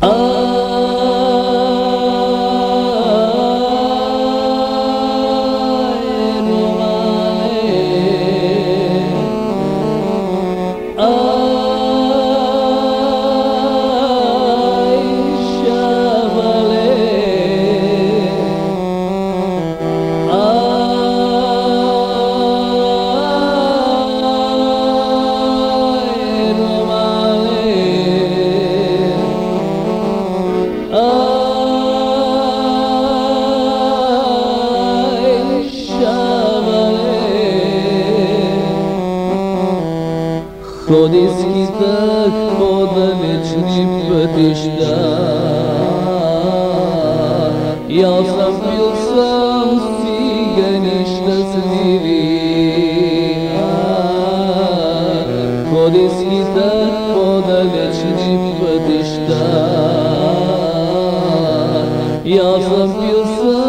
Oh. Konec kitak podalečnim petišta Ja sam bil sam stige nešta zviri Konec kitak podalečnim petišta Ja sam bil sam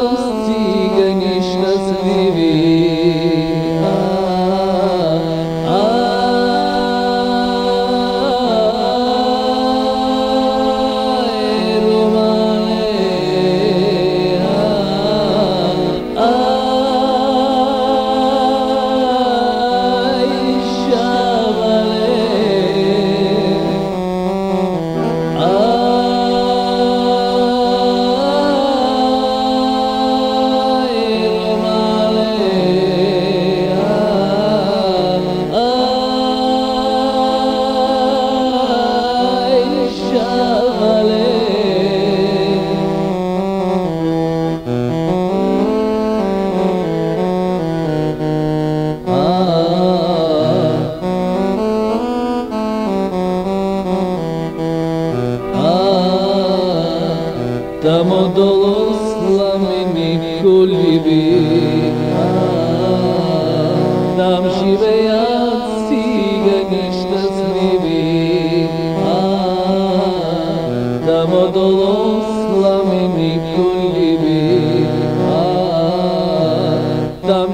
tamo dolosla mi mi kuljibi tam žive ja sige nešta snivi tamo dolosla mi mi kuljibi tam